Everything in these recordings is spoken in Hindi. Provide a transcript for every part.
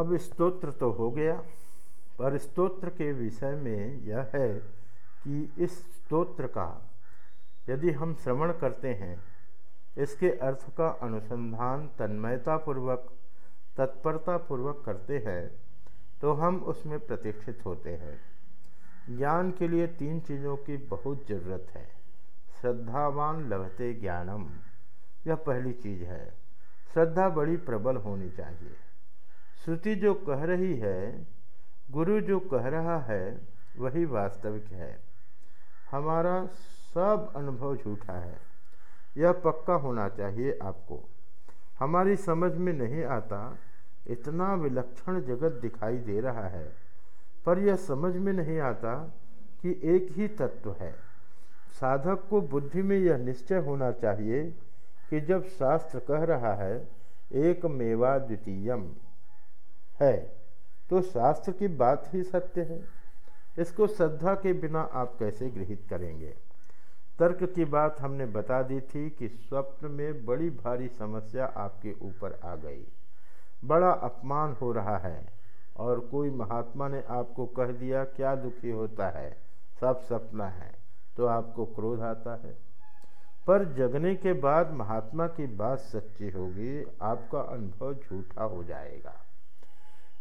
अब स्तोत्र तो हो गया, पर स्तोत्र के विषय में यह है कि इस स्तोत्र का यदि हम श्रवण करते हैं, इसके अर्थ का अनुसंधान तन्मयतापूर्वक, तत्परतापूर्वक करते हैं तो हम उसमें प्रतिष्ठित होते हैं। ज्ञान के लिए तीन चीज़ों की बहुत ज़रूरत है। श्रद्धावान लभते ज्ञानम, यह पहली चीज़ है। श्रद्धा बड़ी प्रबल होनी चाहिए। श्रुति जो कह रही है, गुरु जो कह रहा है, वही वास्तविक है। हमारा सब अनुभव झूठा है। यह पक्का होना चाहिए आपको। हमारी समझ में नहीं आता, इतना विलक्षण जगत दिखाई दे रहा है, पर यह समझ में नहीं आता कि एक ही तत्व है। साधक को बुद्धि में यह निश्चय होना चाहिए कि जब शास्त्र कह रहा है एक मेवा द्वितीयम है तो शास्त्र की बात ही सत्य है। इसको श्रद्धा के बिना आप कैसे गृहित करेंगे? तर्क की बात हमने बता दी थी कि स्वप्न में बड़ी भारी समस्या आपके ऊपर आ गई। बड़ा अपमान हो रहा है, और कोई महात्मा ने आपको कह दिया, क्या दुखी होता है? सब सपना है। तो आपको क्रोध आता है। पर जगने के बाद महात्मा की बात सच्ची होगी, आपका अनुभव झूठा हो जाएगा।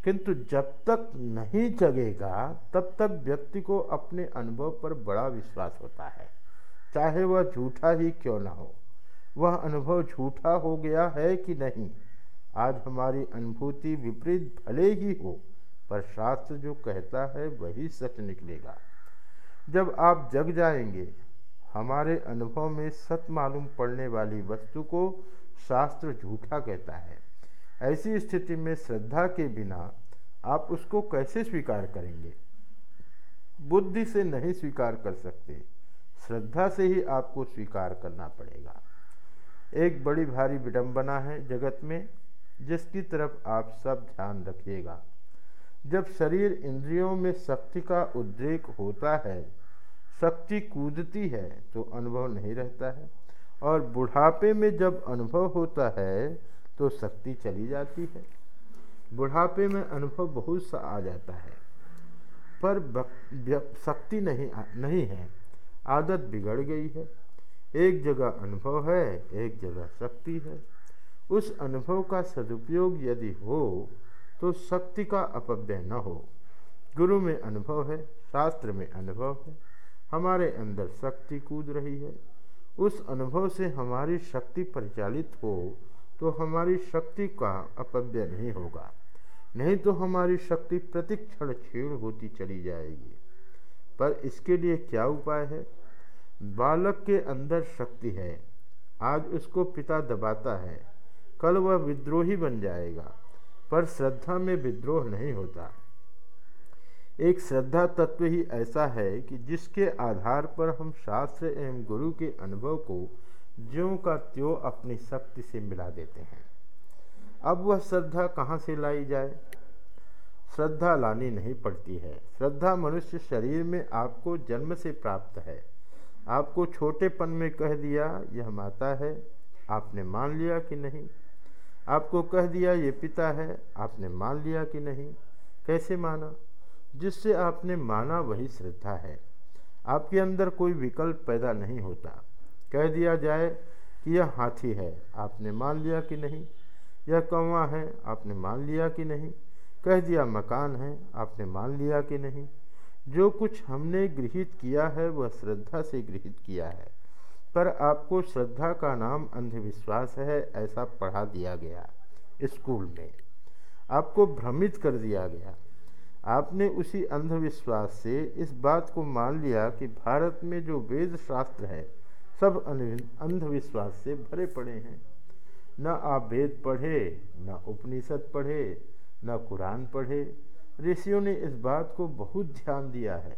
किंतु जब तक नहीं जगेगा, तब तक व्यक्ति को अपने अनुभव पर बड़ा विश्वास होता है। चाहे वह झूठा ही क्यों ना हो। वह अनुभव झूठा हो गया है कि नहीं? आज हमारी अनुभूति विपरीत भले ही हो, पर शास्त्र जो कहता है वही सच निकलेगा। जब आप जग जाएँगे, हमारे अनुभव में सत मालूम पड़ने वाली वस्तु को शास्त्र झूठा कहता है। ऐसी स्थिति में श्रद्धा के बिना आप उसको कैसे स्वीकार करेंगे? बुद्धि से नहीं स्वीकार कर सकते। श्रद्धा से ही आपको स्वीकार करना पड़ेगा। एक बड़ी भारी विडंबना है जगत में, जिसकी तरफ़ आप सब ध्यान रखिएगा। जब शरीर इंद्रियों में शक्ति का उद्रेक होता है, शक्ति कूदती है तो अनुभव नहीं रहता है। और बुढ़ापे में जब अनुभव होता है तो शक्ति चली जाती है। बुढ़ापे में अनुभव बहुत सा आ जाता है। पर शक्ति नहीं नहीं है। आदत बिगड़ गई है। एक जगह अनुभव है, एक जगह शक्ति है। उस अनुभव का सदुपयोग यदि हो तो शक्ति का अपव्यय न हो। गुरु में अनुभव है, शास्त्र में अनुभव है। हमारे अंदर शक्ति कूद रही है। उस अनुभव से हमारी शक्ति परिचालित हो तो हमारी शक्ति का अपव्यय नहीं होगा। नहीं तो हमारी शक्ति प्रतिक्षण क्षीण होती चली जाएगी। पर इसके लिए क्या उपाय है? बालक के अंदर शक्ति है। आज उसको पिता दबाता है। कल वह विद्रोही बन जाएगा। पर श्रद्धा में विद्रोह नहीं होता। एक श्रद्धा तत्व ही ऐसा है कि जिसके आधार पर हम शास्त्र एवं गुरु के अनुभव को ज्यों का त्यों अपनी शक्ति से मिला देते हैं। अब वह श्रद्धा कहाँ से लाई जाए? श्रद्धा लानी नहीं पड़ती है। श्रद्धा मनुष्य शरीर में आपको जन्म से प्राप्त है। आपको छोटेपन में कह दिया, यह माता है। आपने मान लिया कि नहीं? आपको कह दिया, ये पिता है। आपने मान लिया कि नहीं? कैसे माना? जिससे आपने माना वही श्रद्धा है। आपके अंदर कोई विकल्प पैदा नहीं होता। कह दिया जाए कि यह हाथी है। आपने मान लिया कि नहीं? यह कौवा है, आपने मान लिया कि नहीं? कह दिया मकान है, आपने मान लिया कि नहीं? जो कुछ हमने गृहित किया है, वह श्रद्धा से गृहित किया है। पर आपको श्रद्धा का नाम अंधविश्वास है, ऐसा पढ़ा दिया गया स्कूल में। आपको भ्रमित कर दिया गया। आपने उसी अंधविश्वास से इस बात को मान लिया कि भारत में जो वेद शास्त्र है सब अंधविश्वास से भरे पड़े हैं। न आप वेद पढ़े, न उपनिषद पढ़े, न कुरान पढ़े। ऋषियों ने इस बात को बहुत ध्यान दिया है।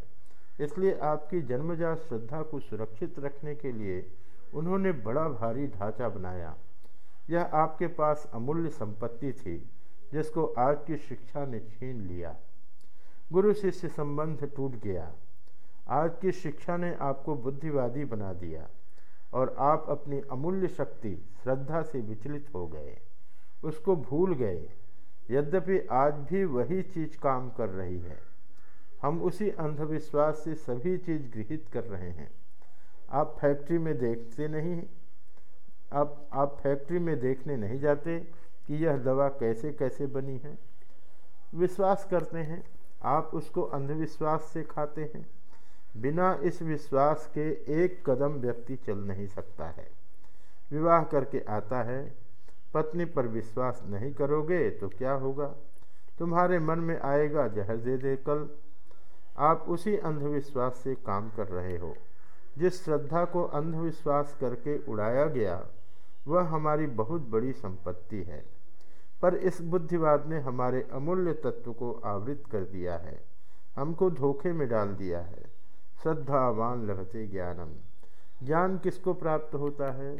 इसलिए आपकी जन्मजात श्रद्धा को सुरक्षित रखने के लिए उन्होंने बड़ा भारी ढांचा बनाया। यह आपके पास अमूल्य संपत्ति थी, जिसको आज की शिक्षा ने छीन लिया। गुरु शिष्य संबंध टूट गया। आज की शिक्षा ने आपको बुद्धिवादी बना दिया। और आप अपनी अमूल्य शक्ति श्रद्धा से विचलित हो गए। उसको भूल गए। यद्यपि आज भी वही चीज़ काम कर रही है। हम उसी अंधविश्वास से सभी चीज़ गृहित कर रहे हैं। आप फैक्ट्री में देखते नहीं, आप आप फैक्ट्री में देखने नहीं जाते कि यह दवा कैसे कैसे बनी है। विश्वास करते हैं। आप उसको अंधविश्वास से खाते हैं। बिना इस विश्वास के एक कदम व्यक्ति चल नहीं सकता है। विवाह करके आता है, पत्नी पर विश्वास नहीं करोगे तो क्या होगा? तुम्हारे मन में आएगा, जहर दे दे कल। आप उसी अंधविश्वास से काम कर रहे हो। जिस श्रद्धा को अंधविश्वास करके उड़ाया गया, वह हमारी बहुत बड़ी संपत्ति है। पर इस बुद्धिवाद ने हमारे अमूल्य तत्व को आवृत कर दिया है। हमको धोखे में डाल दिया है। श्रद्धावान लभते ज्ञानम। ज्ञान किसको प्राप्त होता है?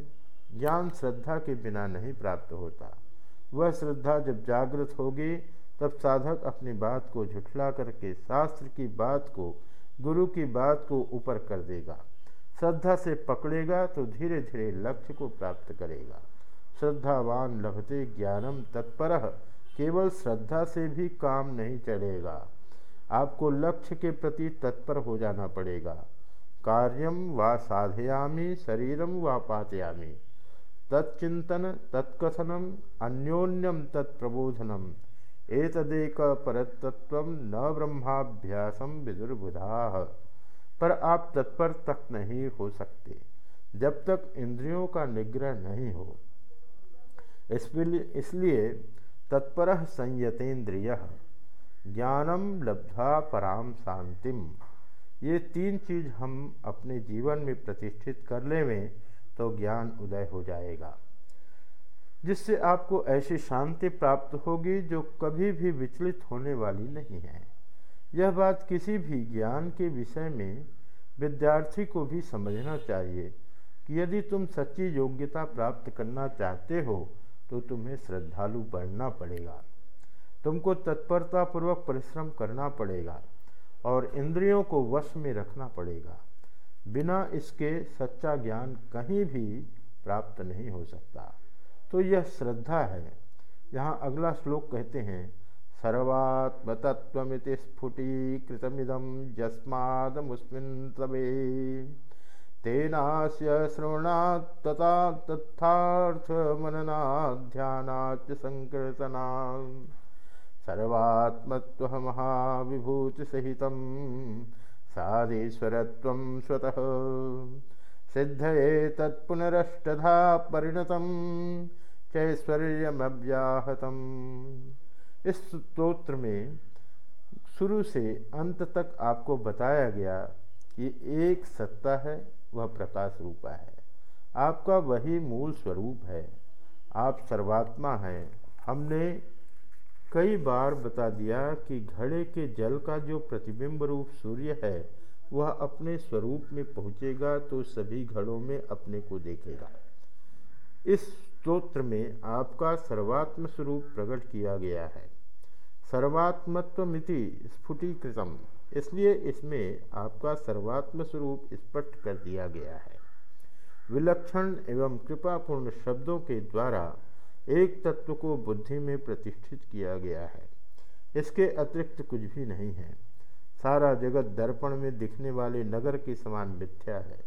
ज्ञान श्रद्धा के बिना नहीं प्राप्त होता। वह श्रद्धा जब जागृत होगी, तब साधक अपनी बात को झुठला करके शास्त्र की बात को, गुरु की बात को ऊपर कर देगा। श्रद्धा से पकड़ेगा तो धीरे धीरे लक्ष्य को प्राप्त करेगा। श्रद्धावान लभते ज्ञानम तत्पर, केवल श्रद्धा से भी काम नहीं चलेगा। आपको लक्ष्य के प्रति तत्पर हो जाना पड़ेगा। कार्यम व साधयामी शरीरम व पातयामी तत्चिंतन तत्कथनम अन्योन्यम तत्प्रबोधनम। एतदेक परतत्व न ब्रह्माभ्यासम विदुर्बुधा। पर आप तत्पर तक नहीं हो सकते, जब तक इंद्रियों का निग्रह नहीं हो। इसलिए तत्पर संयतेन्द्रिय। ज्ञानम लब्धा पराम शांतिम। ये तीन चीज़ हम अपने जीवन में प्रतिष्ठित कर ले तो ज्ञान उदय हो जाएगा। जिससे आपको ऐसी शांति प्राप्त होगी जो कभी भी विचलित होने वाली नहीं है। यह बात किसी भी ज्ञान के विषय में विद्यार्थी को भी समझना चाहिए कि यदि तुम सच्ची योग्यता प्राप्त करना चाहते हो तो तुम्हें श्रद्धालु बनना पड़ेगा। तुमको तत्परतापूर्वक परिश्रम करना पड़ेगा और इंद्रियों को वश में रखना पड़ेगा। बिना इसके सच्चा ज्ञान कहीं भी प्राप्त नहीं हो सकता। तो यह श्रद्धा है। यहाँ अगला श्लोक कहते हैं, सर्वात्मतत्वमिति स्फुटीकृतमिदम यस्माद मुस्मिन तवे। तेनास्य श्रवणात् तथा तथार्थ मननाध्यानाच संकीर्तना सर्वात्मत्व महाविभूतिसहितं साधीश्वरत्वं स्वतः। सिद्धये तत्पुनरष्टधा परिणतं चैश्वर्यमव्याहतम इस स्तोत्र में शुरू से अंत तक आपको बताया गया कि एक सत्ता है, वह प्रकाश रूपा है। आपका वही मूल स्वरूप है। आप सर्वात्मा हैं। हमने कई बार बता दिया कि घड़े के जल का जो प्रतिबिंब रूप सूर्य है, वह अपने स्वरूप में पहुँचेगा तो सभी घड़ों में अपने को देखेगा। इस स्त्रोत्र में आपका सर्वात्म स्वरूप प्रकट किया गया है। सर्वात्मत्वमिति स्फुटीकृतम, इसलिए इसमें आपका सर्वात्म स्वरूप स्पष्ट कर दिया गया है। विलक्षण एवं कृपापूर्ण शब्दों के द्वारा एक तत्व को बुद्धि में प्रतिष्ठित किया गया है। इसके अतिरिक्त कुछ भी नहीं है। सारा जगत दर्पण में दिखने वाले नगर के समान मिथ्या है।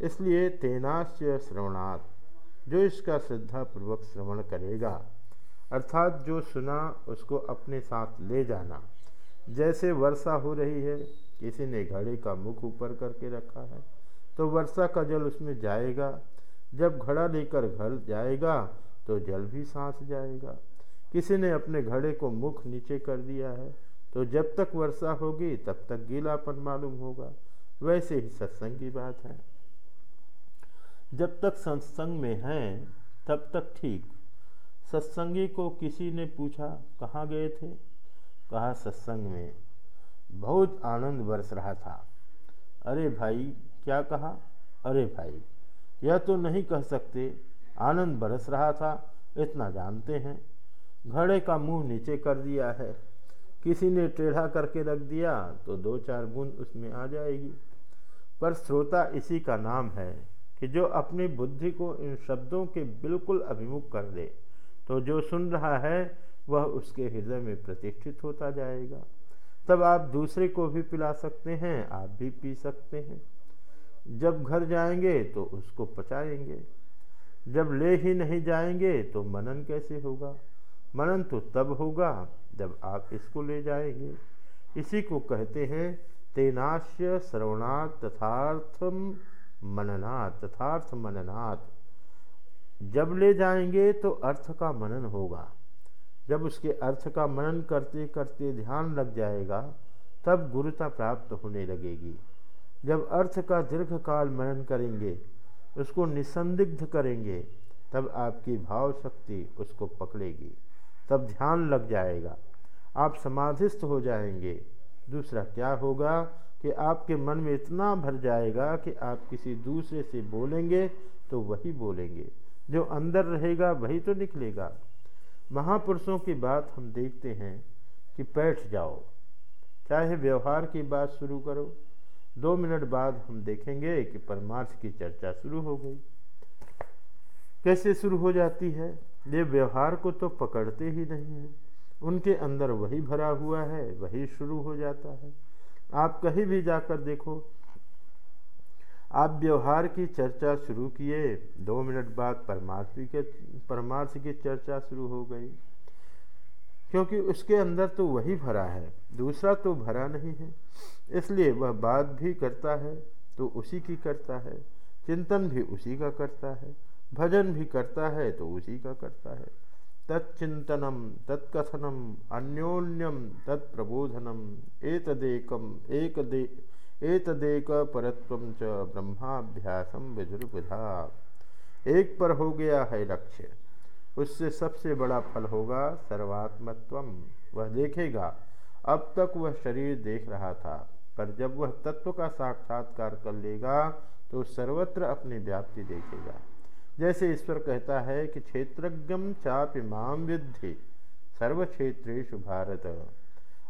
इसलिए तेनाश्य श्रवणार्थ जो इसका श्रद्धापूर्वक श्रवण करेगा, अर्थात जो सुना उसको अपने साथ ले जाना। जैसे वर्षा हो रही है, किसी ने घड़े का मुख ऊपर करके रखा है तो वर्षा का जल उसमें जाएगा। जब घड़ा लेकर घर जाएगा तो जल भी सांस जाएगा। किसी ने अपने घड़े को मुख नीचे कर दिया है तो जब तक वर्षा होगी, तब तक गीलापन मालूम होगा। वैसे ही सत्संग की बात है। जब तक सत्संग में हैं, तब तक ठीक। सत्संगी को किसी ने पूछा, कहाँ गए थे? कहा, सत्संग में। बहुत आनंद बरस रहा था। अरे भाई, क्या कहा? अरे भाई, यह तो नहीं कह सकते। आनंद बरस रहा था, इतना जानते हैं। घड़े का मुँह नीचे कर दिया है। किसी ने टेढ़ा करके रख दिया तो दो चार बूंद उसमें आ जाएगी। पर श्रोता इसी का नाम है कि जो अपनी बुद्धि को इन शब्दों के बिल्कुल अभिमुख कर दे तो जो सुन रहा है, वह उसके हृदय में प्रतिष्ठित होता जाएगा। तब आप दूसरे को भी पिला सकते हैं, आप भी पी सकते हैं। जब घर जाएँगे तो उसको पचाएँगे। जब ले ही नहीं जाएँगे तो मनन कैसे होगा? मनन तो तब होगा जब आप इसको ले जाएँगे। इसी को कहते हैं तेनाश्य श्रवणात् तथार्थम मननात्, तथार्थ मननात्। जब ले जाएँगे तो अर्थ का मनन होगा। जब उसके अर्थ का मनन करते करते ध्यान लग जाएगा, तब गुरुता प्राप्त होने लगेगी। जब अर्थ का दीर्घकाल मनन करेंगे उसको निसंदिग्ध करेंगे, तब आपकी भाव शक्ति उसको पकड़ेगी। तब ध्यान लग जाएगा। आप समाधिस्थ हो जाएँगे। दूसरा क्या होगा कि आपके मन में इतना भर जाएगा कि आप किसी दूसरे से बोलेंगे तो वही बोलेंगे। जो अंदर रहेगा वही तो निकलेगा। महापुरुषों की बात हम देखते हैं कि बैठ जाओ। चाहे व्यवहार की बात शुरू करो? दो मिनट बाद हम देखेंगे कि परमार्थ की चर्चा शुरू हो गई। कैसे शुरू हो जाती है? ये व्यवहार को तो पकड़ते ही नहीं हैं। उनके अंदर वही भरा हुआ है, वही शुरू हो जाता है। आप कहीं भी जाकर देखो। आप व्यवहार की चर्चा शुरू किए, दो मिनट बाद परमार्थ के परमार्थ की चर्चा शुरू हो गई। क्योंकि उसके अंदर तो वही भरा है, दूसरा तो भरा नहीं है। इसलिए वह बात भी करता है तो उसी की करता है। चिंतन भी उसी का करता है। भजन भी करता है तो उसी का करता है। तत्चिंतनम तत्कथनम, अन्योन्यम, तत्प्रबोधनम, एतदेकम एक दे एतदेक परत्व च ब्रह्माभ्यासम विधुर्विधा। एक पर हो गया है लक्ष्य। उससे सबसे बड़ा फल होगा सर्वात्मत्वम। वह देखेगा। अब तक वह शरीर देख रहा था, पर जब वह तत्व का साक्षात्कार कर लेगा तो सर्वत्र अपनी व्याप्ति देखेगा। जैसे ईश्वर कहता है कि क्षेत्रज्ञम चापि माम विद्धि सर्व क्षेत्रेशु भारत।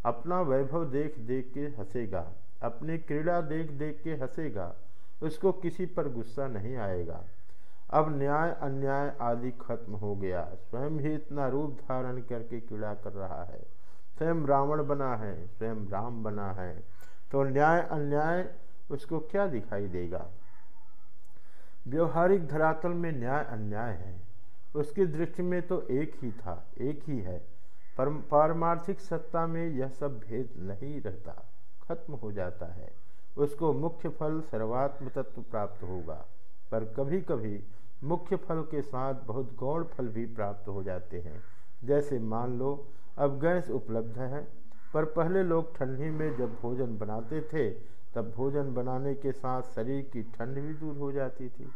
अपना वैभव देख देख के हंसेगा, अपनी क्रीड़ा देख देख के हंसेगा, उसको किसी पर गुस्सा नहीं आएगा। अब न्याय, अन्याय आदि खत्म हो गया। स्वयं ही इतना रूप धारण करके क्रीड़ा कर रहा है। स्वयं रावण बना है, स्वयं राम बना है। तो न्याय, अन्याय उसको क्या दिखाई देगा? व्यवहारिक धरातल में न्याय, अन्याय है। उसकी दृष्टि में तो एक ही था, एक ही है। पर पारमार्थिक सत्ता में यह सब भेद नहीं रहता, खत्म हो जाता है। उसको मुख्य फल सर्वात्म तत्व प्राप्त होगा। पर कभी कभी मुख्य फल के साथ बहुत गौण फल भी प्राप्त हो जाते हैं। जैसे मान लो, अब गैस उपलब्ध है, पर पहले लोग ठंडी में जब भोजन बनाते थे, तब भोजन बनाने के साथ शरीर की ठंड भी दूर हो जाती थी।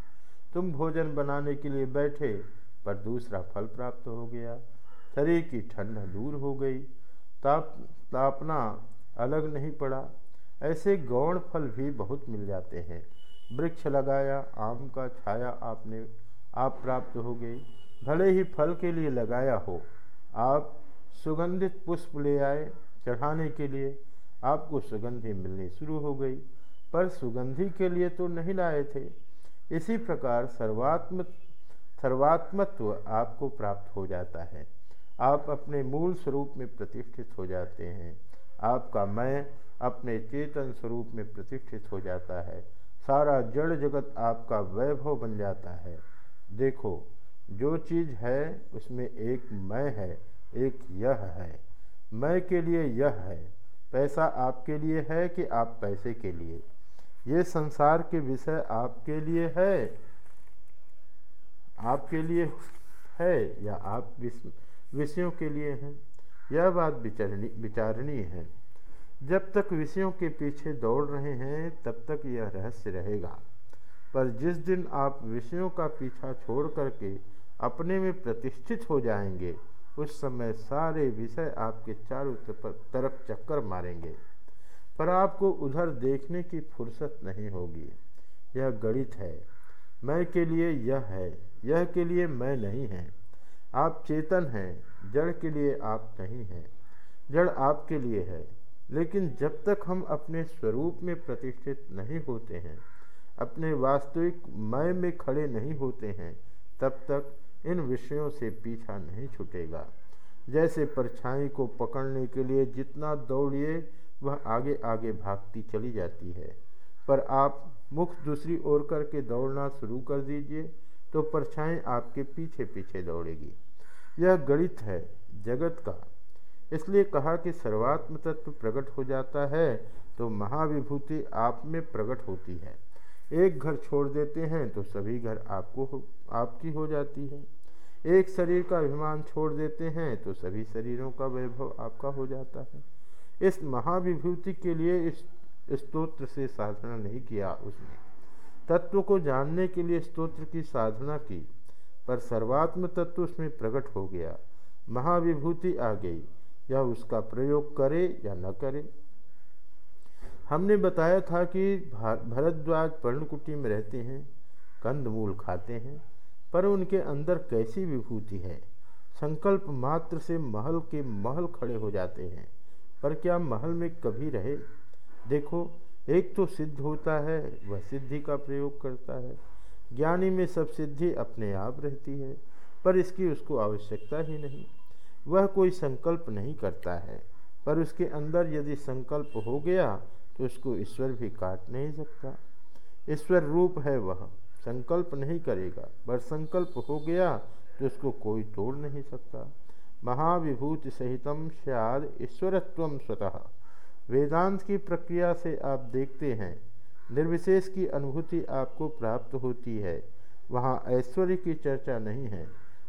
तुम भोजन बनाने के लिए बैठे, पर दूसरा फल प्राप्त हो गया। शरीर की ठंड दूर हो गई। ताप, तापना अलग नहीं पड़ा। ऐसे गौण फल भी बहुत मिल जाते हैं। वृक्ष लगाया, आम का छाया आपने, आप प्राप्त हो गई। भले ही फल के लिए लगाया हो, आप सुगंधित पुष्प ले आए चढ़ाने के लिए, आपको सुगंधी मिलनी शुरू हो गई। पर सुगंधी के लिए तो नहीं लाए थे। इसी प्रकार सर्वात्म सर्वात्मत्व आपको प्राप्त हो जाता है। आप अपने मूल स्वरूप में प्रतिष्ठित हो जाते हैं। आपका मैं अपने चेतन स्वरूप में प्रतिष्ठित हो जाता है। सारा जड़ जगत आपका वैभव बन जाता है। देखो, जो चीज़ है, उसमें एक मैं है, एक यह है। मैं के लिए यह है। पैसा आपके लिए है कि आप पैसे के लिए? ये संसार के विषय आपके लिए है। आपके लिए है या आप विषयों के लिए हैं? यह बात विचारणी विचारणी है। जब तक विषयों के पीछे दौड़ रहे हैं, तब तक यह रहस्य रहेगा। पर जिस दिन आप विषयों का पीछा छोड़ करके अपने में प्रतिष्ठित हो जाएँगे, उस समय सारे विषय आपके चारों तरफ़ चक्कर मारेंगे। पर आपको उधर देखने की फुर्सत नहीं होगी। यह गणित है। मैं के लिए यह है, यह के लिए मैं नहीं है। आप चेतन हैं, जड़ के लिए आप नहीं हैं। जड़ आपके लिए है। लेकिन जब तक हम अपने स्वरूप में प्रतिष्ठित नहीं होते हैं, अपने वास्तविक मय में खड़े नहीं होते हैं, तब तक इन विषयों से पीछा नहीं छूटेगा। जैसे परछाई को पकड़ने के लिए जितना दौड़िए, वह आगे आगे भागती चली जाती है। पर आप मुख दूसरी ओर करके दौड़ना शुरू कर दीजिए तो परछाई आपके पीछे पीछे दौड़ेगी। यह गणित है, जगत का। इसलिए कहा कि सर्वात्म तत्व प्रकट हो जाता है तो महाविभूति आप में प्रकट होती है। एक घर छोड़ देते हैं तो सभी घर आपको हो, आपकी हो जाती है। एक शरीर का अभिमान छोड़ देते हैं तो सभी शरीरों का वैभव आपका हो जाता है। इस महाविभूति के लिए इस स्तोत्र से साधना नहीं किया उसने। तत्व को जानने के लिए स्तोत्र की साधना की पर सर्वात्म तत्व उसमें प्रकट हो गया। महाविभूति आ गई। या उसका प्रयोग करे या न करे। हमने बताया था कि भरद्वाज पर्णकुटी में रहते हैं, कंदमूल खाते हैं, पर उनके अंदर कैसी विभूति है? संकल्प मात्र से महल के महल खड़े हो जाते हैं, पर क्या महल में कभी रहे? देखो, एक तो सिद्ध होता है, वह सिद्धि का प्रयोग करता है। ज्ञानी में सब सिद्धि अपने आप रहती है, पर इसकी उसको आवश्यकता ही नहीं। वह कोई संकल्प नहीं करता है। पर उसके अंदर यदि संकल्प हो गया तो उसको ईश्वर भी काट नहीं सकता। ईश्वर रूप है वह, संकल्प नहीं करेगा। पर संकल्प हो गया तो उसको कोई तोड़ नहीं सकता। महाविभूति सहितम शायद ईश्वरत्व स्वतः। वेदांत की प्रक्रिया से आप देखते हैं। निर्विशेष की अनुभूति आपको प्राप्त होती है। वहाँ ऐश्वर्य की चर्चा नहीं है।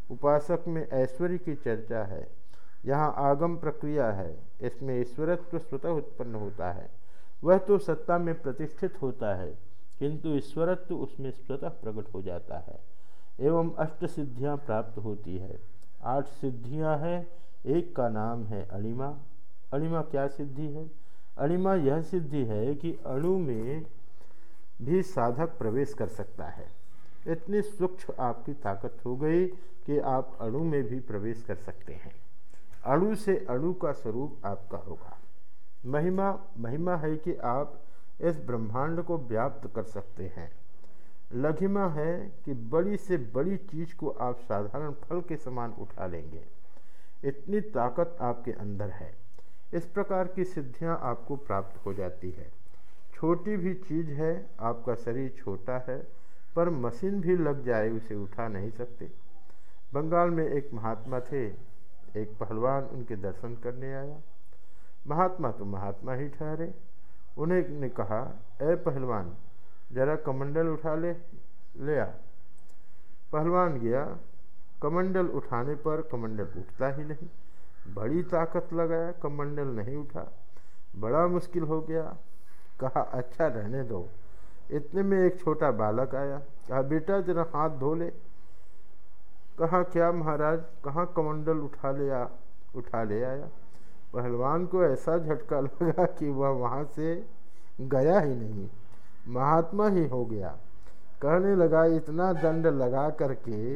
उपासक में ऐश्वर्य की चर्चा है। यहाँ आगम प्रक्रिया है। इसमें ईश्वरत्व स्वतः उत्पन्न होता है। वह तो सत्ता में प्रतिष्ठित होता है, किंतु ईश्वरत्व उसमें स्वतः प्रकट हो जाता है। एवं अष्ट सिद्धियाँ प्राप्त होती है। आठ सिद्धियाँ हैं, एक का नाम है अणिमा। अणिमा क्या सिद्धि है? अणिमा यह सिद्धि है कि अणु में भी साधक प्रवेश कर सकता है। इतनी सूक्ष्म आपकी ताकत हो गई कि आप अणु में भी प्रवेश कर सकते हैं। अणु से अणु का स्वरूप आपका होगा। महिमा महिमा है कि आप इस ब्रह्मांड को व्याप्त कर सकते हैं। लघिमा है कि बड़ी से बड़ी चीज़ को आप साधारण फल के समान उठा लेंगे। इतनी ताकत आपके अंदर है। इस प्रकार की सिद्धियाँ आपको प्राप्त हो जाती है। छोटी भी चीज़ है, आपका शरीर छोटा है पर मशीन भी लग जाए, उसे उठा नहीं सकते। बंगाल में एक महात्मा थे, एक पहलवान उनके दर्शन करने आया। महात्मा तो महात्मा ही ठहरे। उन्हें ने कहा, ए पहलवान, जरा कमंडल उठा ले ले आ। पहलवान गया। कमंडल उठाने पर कमंडल उठता ही नहीं। बड़ी ताकत लगाया, कमंडल नहीं उठा। बड़ा मुश्किल हो गया। कहा अच्छा रहने दो। इतने में एक छोटा बालक आया, कहा, बेटा, जरा हाथ धो ले। कहा क्या महाराज? कहाँ कमंडल उठा ले आ, उठा ले आया? पहलवान को ऐसा झटका लगा कि वह वहाँ से गया ही नहीं, महात्मा ही हो गया। कहने लगा, इतना दंड लगा करके,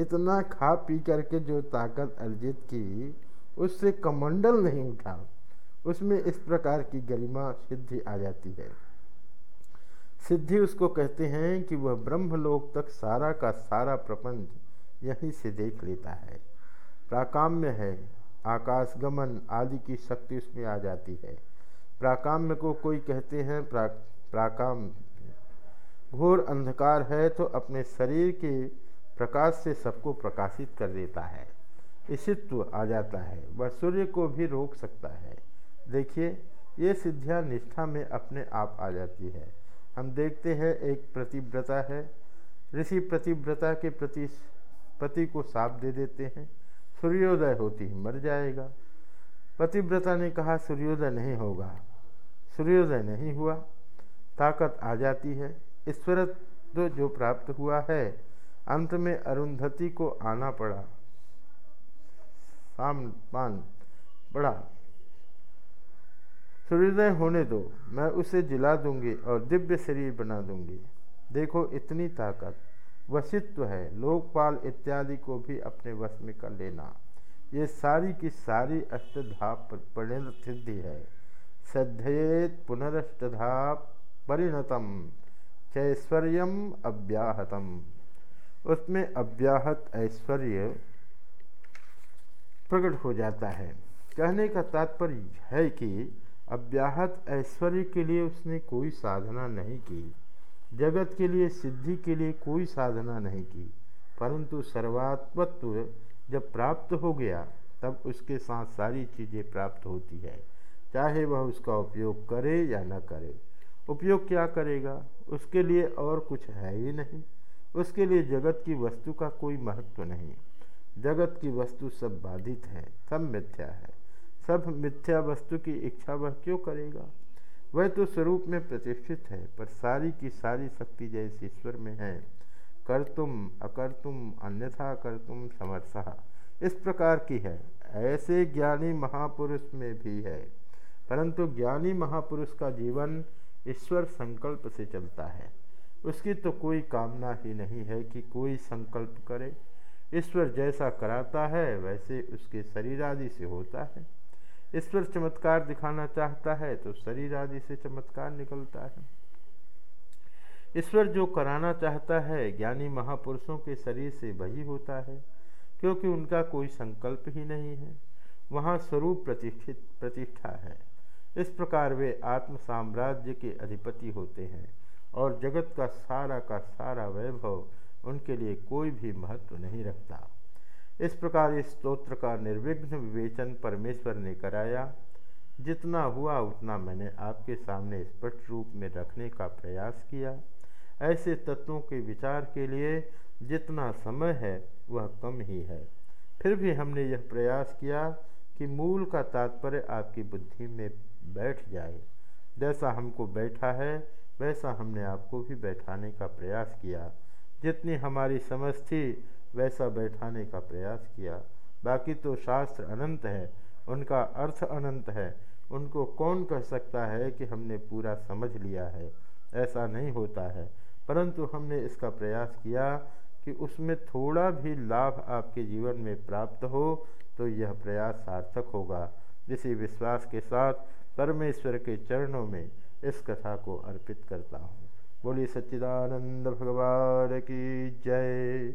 इतना खा पी करके जो ताकत अर्जित की, उससे कमंडल नहीं उठा। उसमें इस प्रकार की गरिमा सिद्धि आ जाती है। सिद्धि उसको कहते हैं कि वह ब्रह्मलोक तक सारा का सारा प्रपंच यहीं से देख लेता है। प्राकाम्य है, आकाश गमन आदि की शक्ति उसमें आ जाती है। प्राकाम्य को कोई कहते हैं प्रा प्राकाम घोर अंधकार है तो अपने शरीर के प्रकाश से सबको प्रकाशित कर देता है। ईशित्व आ जाता है, वह सूर्य को भी रोक सकता है। देखिए, ये सिद्धियाँ निष्ठा में अपने आप आ जाती है। हम देखते हैं एक प्रतिव्रता है। ऋषि प्रतिव्रता के प्रति पति को साप दे देते हैं। सूर्योदय होती ही मर जाएगा। पतिव्रता ने कहा, सूर्योदय नहीं होगा। सूर्योदय नहीं हुआ। ताकत आ जाती है। ईश्वरत्व जो प्राप्त हुआ है, अंत में अरुंधति को आना पड़ा। साम पान पड़ा सूर्योदय होने दो, मैं उसे जिला दूँगी और दिव्य शरीर बना दूँगी। देखो, इतनी ताकत। वशित्व है, लोकपाल इत्यादि को भी अपने वश में कर लेना। ये सारी की सारी अष्टधा परिणत सिद्धि है। श्रद्धेत पुनरष्टधा परिणतम, चैश्वर्यम अव्याहतम। उसमें अव्याहत ऐश्वर्य प्रकट हो जाता है। कहने का तात्पर्य है कि अव्याहत ऐश्वर्य के लिए उसने कोई साधना नहीं की। जगत के लिए, सिद्धि के लिए कोई साधना नहीं की। परंतु सर्वात्मत्व जब प्राप्त हो गया, तब उसके साथ सारी चीज़ें प्राप्त होती है। चाहे वह उसका उपयोग करे या न करे। उपयोग क्या करेगा? उसके लिए और कुछ है ही नहीं। उसके लिए जगत की वस्तु का कोई महत्व नहीं। जगत की वस्तु सब बाधित है, सब मिथ्या है। सब मिथ्या वस्तु की इच्छा वह क्यों करेगा? वह तो स्वरूप में प्रतिष्ठित है, पर सारी की सारी शक्ति जैसे ईश्वर में है। कर तुम, अकर तुम, अन्यथा कर तुम समर्था। इस प्रकार की है। ऐसे ज्ञानी महापुरुष में भी है। परंतु ज्ञानी महापुरुष का जीवन ईश्वर संकल्प से चलता है। उसकी तो कोई कामना ही नहीं है कि कोई संकल्प करे। ईश्वर जैसा कराता है, वैसे उसके शरीर आदि से होता है। ईश्वर चमत्कार दिखाना चाहता है तो शरीर आदि से चमत्कार निकलता है। ईश्वर जो कराना चाहता है, ज्ञानी महापुरुषों के शरीर से वही होता है, क्योंकि उनका कोई संकल्प ही नहीं है। वहाँ स्वरूप प्रतिष्ठित, प्रतिष्ठा है। इस प्रकार वे आत्म साम्राज्य के अधिपति होते हैं, और जगत का सारा का सारा वैभव उनके लिए कोई भी महत्व नहीं रखता। इस प्रकार इस स्तोत्र का निर्विघ्न विवेचन परमेश्वर ने कराया। जितना हुआ, उतना मैंने आपके सामने स्पष्ट रूप में रखने का प्रयास किया। ऐसे तत्वों के विचार के लिए जितना समय है, वह कम ही है। फिर भी हमने यह प्रयास किया कि मूल का तात्पर्य आपकी बुद्धि में बैठ जाए। जैसा हमको बैठा है, वैसा हमने आपको भी बैठाने का प्रयास किया। जितनी हमारी समझ थी वैसा बैठाने का प्रयास किया। बाकी तो शास्त्र अनंत है, उनका अर्थ अनंत है। उनको कौन कह सकता है कि हमने पूरा समझ लिया है? ऐसा नहीं होता है। परंतु हमने इसका प्रयास किया कि उसमें थोड़ा भी लाभ आपके जीवन में प्राप्त हो तो यह प्रयास सार्थक होगा। इसी विश्वास के साथ परमेश्वर के चरणों में इस कथा को अर्पित करता हूँ। बोली सच्चिदानंद भगवान की जय।